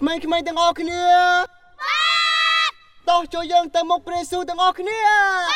ក្មេងៗទាំងអស់គ្នាបាទតោះចូលយើងទៅមុខព្រះយេស៊ូវទាំងអស់គ្នាបាទ